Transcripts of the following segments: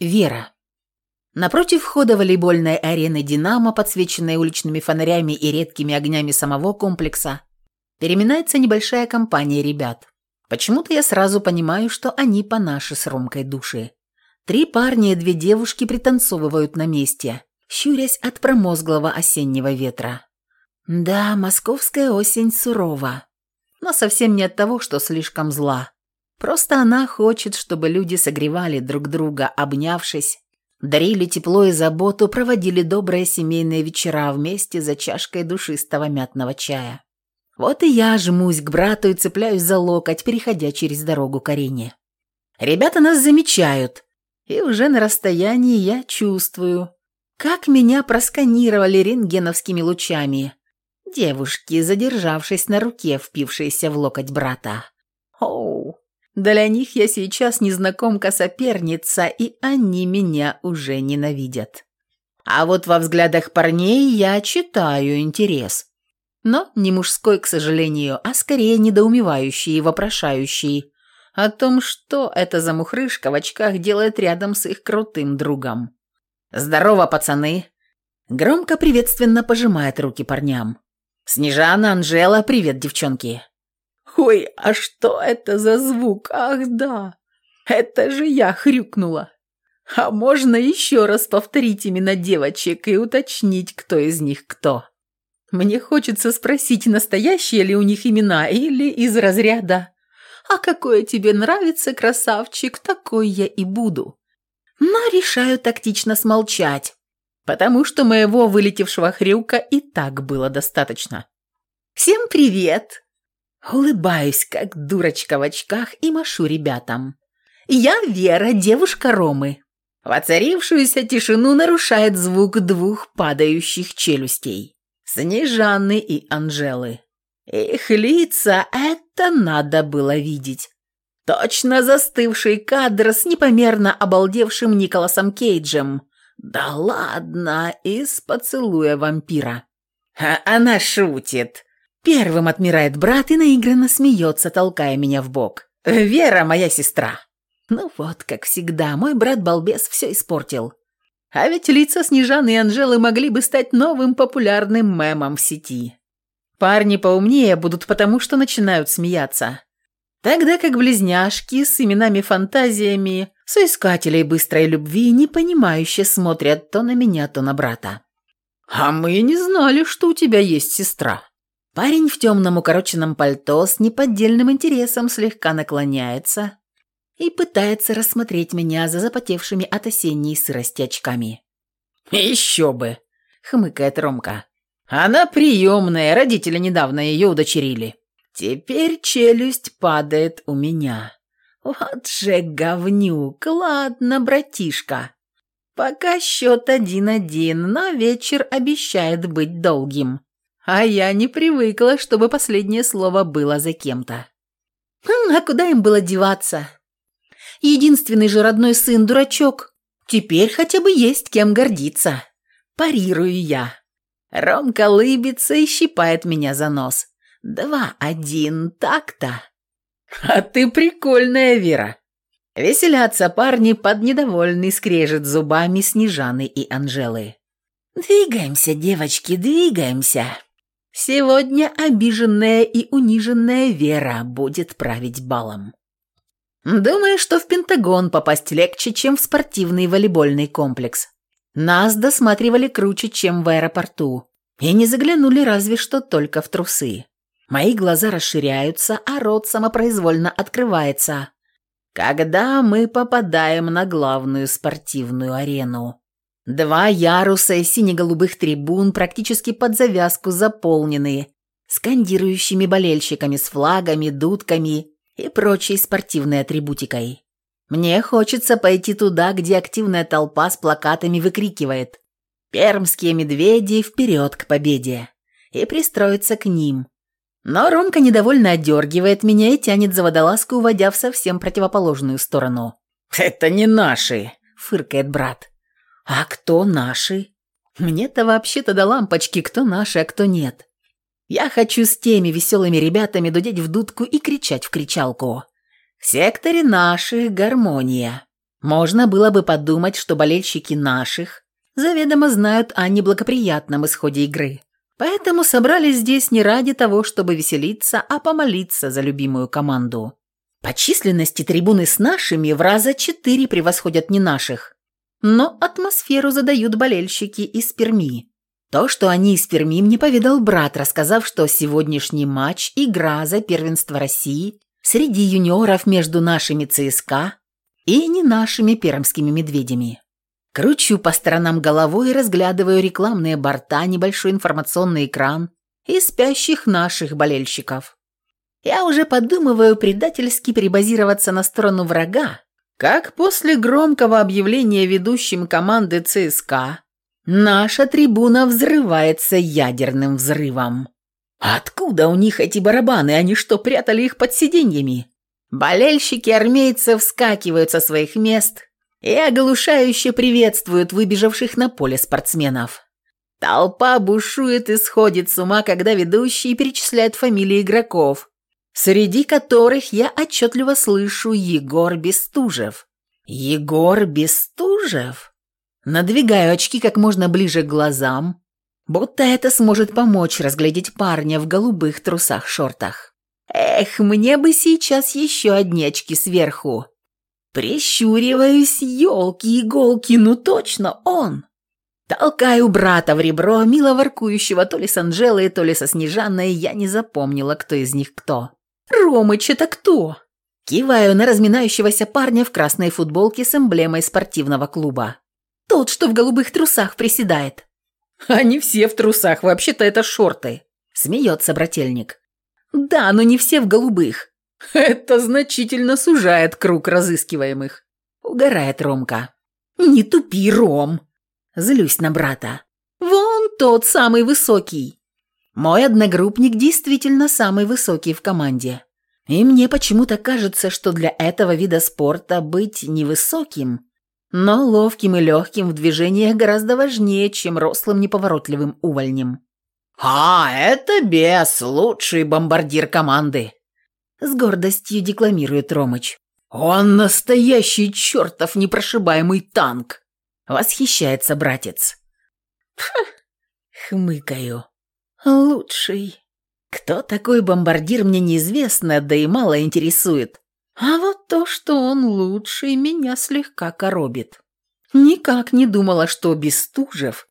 Вера. Напротив входа волейбольной арены «Динамо», подсвеченной уличными фонарями и редкими огнями самого комплекса, переминается небольшая компания ребят. Почему-то я сразу понимаю, что они по нашей с Ромкой души. Три парня и две девушки пританцовывают на месте, щурясь от промозглого осеннего ветра. Да, московская осень сурова, но совсем не от того, что слишком зла. Просто она хочет, чтобы люди согревали друг друга, обнявшись, дарили тепло и заботу, проводили добрые семейные вечера вместе за чашкой душистого мятного чая. Вот и я жмусь к брату и цепляюсь за локоть, переходя через дорогу к арене. Ребята нас замечают, и уже на расстоянии я чувствую, как меня просканировали рентгеновскими лучами. Девушки, задержавшись на руке, впившиеся в локоть брата. Оу, для них я сейчас незнакомка-соперница, и они меня уже ненавидят. А вот во взглядах парней я читаю интерес. Но не мужской, к сожалению, а скорее недоумевающий и вопрошающий о том, что эта замухрышка в очках делает рядом с их крутым другом. «Здорово, пацаны!» Громко приветственно пожимает руки парням. «Снежана, Анжела, привет, девчонки!» Ой, а что это за звук? Ах, да. Это же я хрюкнула. А можно еще раз повторить имена девочек и уточнить, кто из них кто? Мне хочется спросить, настоящие ли у них имена или из разряда «А какое тебе нравится, красавчик, такой я и буду». Но решаю тактично смолчать, потому что моего вылетевшего хрюка и так было достаточно. «Всем привет!» Улыбаюсь, как дурочка в очках, и машу ребятам. «Я Вера, девушка Ромы». Воцарившуюся тишину нарушает звук двух падающих челюстей. Снежаны и Анжелы. Их лица это надо было видеть. Точно застывший кадр с непомерно обалдевшим Николасом Кейджем. Да ладно, из поцелуя вампира. А она шутит. Первым отмирает брат и наигранно смеется, толкая меня в бок. «Вера моя сестра!» Ну вот, как всегда, мой брат-балбес все испортил. А ведь лица Снежаны и Анжелы могли бы стать новым популярным мемом в сети. Парни поумнее будут потому, что начинают смеяться. Тогда как близняшки с именами-фантазиями, соискателей быстрой любви, непонимающе смотрят то на меня, то на брата. «А мы не знали, что у тебя есть сестра», Парень в темном укороченном пальто с неподдельным интересом слегка наклоняется и пытается рассмотреть меня за запотевшими от осенней сырости очками. «Еще бы!» — хмыкает Ромка. «Она приемная, родители недавно ее удочерили. Теперь челюсть падает у меня. Вот же говнюк, ладно, братишка. Пока счет один-один, но вечер обещает быть долгим». А я не привыкла, чтобы последнее слово было за кем-то. Хм, а куда им было деваться? Единственный же родной сын дурачок. Теперь хотя бы есть кем гордиться. Парирую я. Ромка лыбится и щипает меня за нос. Два-один, так-то. А ты прикольная, Вера. Веселятся парни под недовольный скрежет зубами Снежаны и Анжелы. «Двигаемся, девочки, двигаемся!» Сегодня обиженная и униженная Вера будет править балом. Думаю, что в Пентагон попасть легче, чем в спортивный волейбольный комплекс. Нас досматривали круче, чем в аэропорту. И не заглянули разве что только в трусы. Мои глаза расширяются, а рот самопроизвольно открывается. Когда мы попадаем на главную спортивную арену. Два яруса сине-голубых трибун практически под завязку заполнены скандирующими болельщиками с флагами, дудками и прочей спортивной атрибутикой. Мне хочется пойти туда, где активная толпа с плакатами выкрикивает «Пермские медведи вперед к победе!» и пристроиться к ним. Но Ромка недовольно отдергивает меня и тянет за водолазку, уводя в совсем противоположную сторону. «Это не наши!» – фыркает брат. А кто наши? Мне-то вообще-то до лампочки, кто наши, а кто нет. Я хочу с теми веселыми ребятами дудеть в дудку и кричать в кричалку. В секторе наших гармония. Можно было бы подумать, что болельщики наших заведомо знают о неблагоприятном исходе игры. Поэтому собрались здесь не ради того, чтобы веселиться, а помолиться за любимую команду. По численности трибуны с нашими в раза четыре превосходят не наших. Но атмосферу задают болельщики из Перми. То, что они из Перми, мне поведал брат, рассказав, что сегодняшний матч – игра за первенство России среди юниоров между нашими ЦСКА и не нашими пермскими медведями. Кручу по сторонам головой и разглядываю рекламные борта, небольшой информационный экран и спящих наших болельщиков. Я уже подумываю предательски перебазироваться на сторону врага, как после громкого объявления ведущим команды ЦСКА наша трибуна взрывается ядерным взрывом. Откуда у них эти барабаны? Они что, прятали их под сиденьями? Болельщики армейцев вскакивают со своих мест и оглушающе приветствуют выбежавших на поле спортсменов. Толпа бушует и сходит с ума, когда ведущий перечисляет фамилии игроков, среди которых я отчетливо слышу Егор Бестужев. Егор Бестужев? Надвигаю очки как можно ближе к глазам, будто это сможет помочь разглядеть парня в голубых трусах-шортах. Эх, мне бы сейчас еще одни очки сверху. Прищуриваюсь, елки-иголки, ну точно он. Толкаю брата в ребро, мило воркующего то ли с Анжелой, то ли со Снежанной, я не запомнила, кто из них кто. «Ромыч, это кто?» Киваю на разминающегося парня в красной футболке с эмблемой спортивного клуба. «Тот, что в голубых трусах приседает». «Они все в трусах, вообще-то это шорты», – смеется брательник. «Да, но не все в голубых. Это значительно сужает круг разыскиваемых», – угорает Ромка. «Не тупи, Ром!» – злюсь на брата. «Вон тот самый высокий». Мой одногруппник действительно самый высокий в команде. И мне почему-то кажется, что для этого вида спорта быть невысоким, но ловким и легким в движениях гораздо важнее, чем рослым неповоротливым увольнем. «А, это Бес, лучший бомбардир команды!» С гордостью декламирует Ромыч. «Он настоящий чертов непрошибаемый танк!» Восхищается братец. Хмыкаю. Лучший. Кто такой бомбардир, мне неизвестно, да и мало интересует. А вот то, что он лучший, меня слегка коробит. Никак не думала, что Бестужев,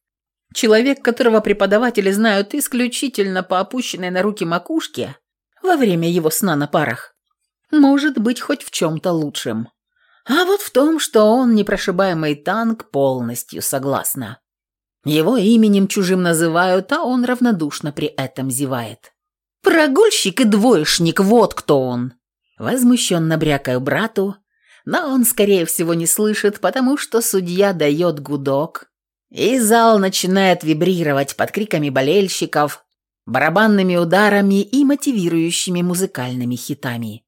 человек, которого преподаватели знают исключительно по опущенной на руки макушке, во время его сна на парах, может быть хоть в чем-то лучшим. А вот в том, что он непрошибаемый танк, полностью согласна. Его именем чужим называют, а он равнодушно при этом зевает. «Прогульщик и двоечник, вот кто он!» Возмущенно брякаю брату, но он, скорее всего, не слышит, потому что судья дает гудок, и зал начинает вибрировать под криками болельщиков, барабанными ударами и мотивирующими музыкальными хитами.